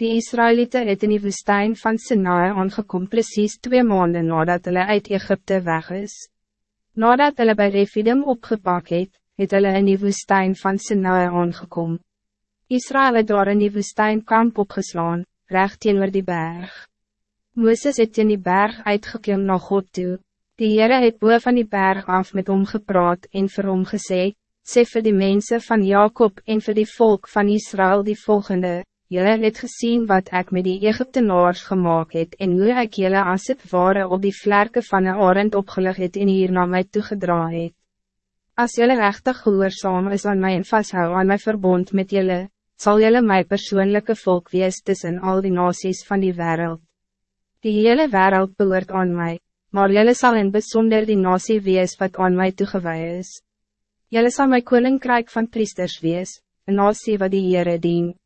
Die Israëlieten het in die woestijn van Sinai aangekom precies twee maanden nadat hulle uit Egypte weg is. Nadat hulle bij Refidim opgepak het, het hulle in die woestijn van Sinai aangekom. Israël het daar in die woestijn kamp opgeslaan, recht teenoor die berg. Mooses het in die berg uitgeklim na God toe. Die Heere het boe van die berg af met hom gepraat en vir hom gesê, sê vir die mensen van Jacob en vir die volk van Israël die volgende, Jullie het gezien wat ik met die Egyptenaars gemaakt het en hoe ik jullie als het ware op die vlerken van een arend opgelig het en hier naar mij toegedra het. Als jullie rechtig gehoorzaam is aan mij en vasthou aan mijn verbond met jullie, zal jullie mijn persoonlijke volk wees tussen al die nasies van die wereld. Die hele wereld behoort aan mij, maar jullie zal in bijzonder die nasie wees wat aan mij toegewijd is. Jullie zal mijn koninkrijk van priesters wees, een nasie wat die Heere dient.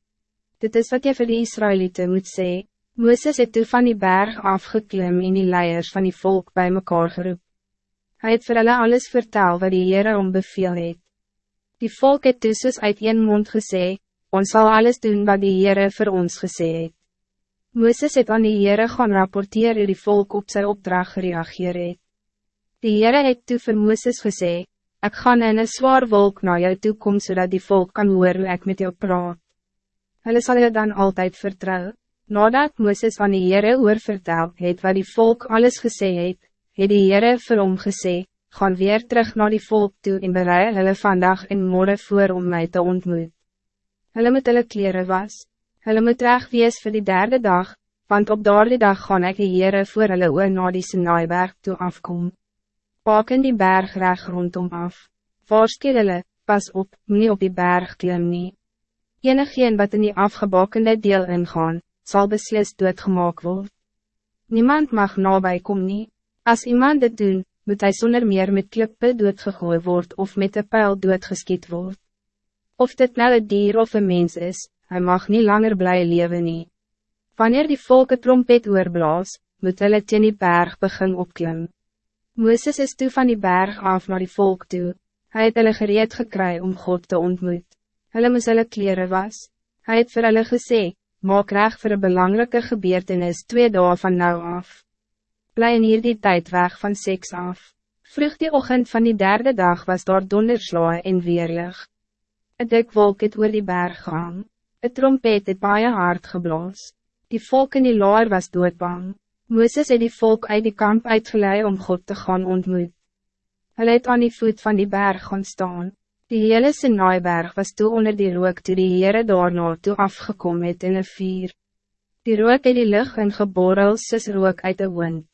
Dit is wat je voor de Israëlieten moet zeggen. Moeses het toe van die berg afgeklim en die leiers van die volk bij mekaar geroep. Hij het vir hulle alles vertel wat die Heere om beveel het. Die volk het toe soos uit een mond gesê, ons zal alles doen wat die Heere voor ons gesê het. Moeses het aan die Heere gaan rapporteer hoe die volk op zijn opdracht gereageer het. Die Heere het toe vir Moeses gesê, ik ga in een zwaar wolk naar jou toe kom zodat die volk kan hoor hoe ek met jou praat hulle sal je dan altijd vertrouwen. Nadat Mooses van die Heere oor vertel het wat die volk alles gesê het, het die Heere vir hom gesê, gaan weer terug naar die volk toe en berei hulle vandag en morgen voor om mij te ontmoet. Hulle moet hulle kleren was, hulle moet reg wees vir die derde dag, want op daardie dag gaan ek die Heere voor hulle oor na die Sinaiberg toe afkom. Pak in die berg reg rondom af, waarskeer hulle, pas op, nie op die berg klim nie. Enigeen wat in die afgebakende deel ingaan, zal beslist doodgemaak word. Niemand mag nabij kom nie. As iemand dit doen, moet hij zonder meer met klippe doodgegooi word of met een pijl doodgeskiet word. Of dit nou een dier of een mens is, hij mag niet langer blij leven nie. Wanneer die volk het trompet oorblaas, moet hulle teen die berg begin opklim. Mooses is toe van die berg af naar die volk toe, hij het hulle gereed gekry om God te ontmoet hulle moes hulle kleren was. Hij het vir hulle gesê, maak reg vir een belangrijke gebeurtenis twee dagen van nou af. Bly in hier die tijd weg van seks af. Vroeg die ochtend van die derde dag was daar donderslae en weerlig. Een dik wolk het oor die berg gaan. Een trompet het baie hard geblaas. Die volk in die laar was doodbang. Mooses het die volk uit die kamp uitgeleid om God te gaan ontmoet. Hij het aan die voet van die berg gaan staan. Die hele Sinaiberg was toe onder die rook toe die Heere daarna toe afgekom het in een vier. Die rook het die lucht en geborrel soos rook uit de wind.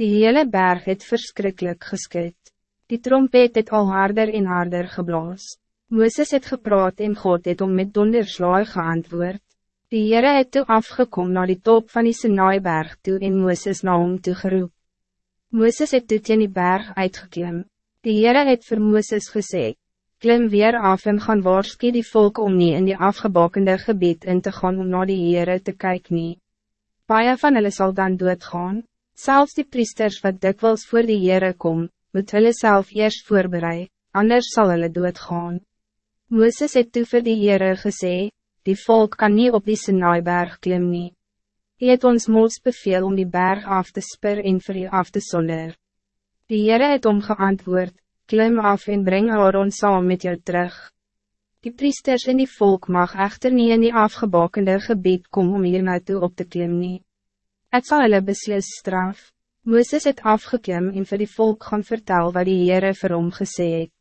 Die hele berg het verschrikkelijk geskit. Die trompet het al harder en harder geblaas. Mooses het gepraat en God het om met donderslaai geantwoord. Die Heere het toe afgekom naar die top van die Sinaiberg toe en Mooses na hom toe geroep. Mooses het toe teen die berg uitgeklim. Die Heere het vir Mooses gezegd klim weer af en gaan waarskie die volk om niet in die afgebakende gebied in te gaan om naar die Heere te kijken. nie. Paie van hulle sal dan doodgaan, selfs die priesters wat dikwijls voor die Heere kom, moet hulle self eerst voorbereid, anders zal hulle doodgaan. Mooses het toe vir die Heere gesê, die volk kan niet op die Sinaiberg klim nie. Hy het ons moos beveel om die berg af te spur en vir die af te sonder. Die Heere het om geantwoord, klim af en breng Aaron saam met jou terug. Die priesters en die volk mag echter niet in die afgebakende gebied kom om hier naartoe op te klim nie. Het zal hulle beslis straf. Mooses het afgeklim en vir die volk gaan vertel wat die Heere vir hom gesê het.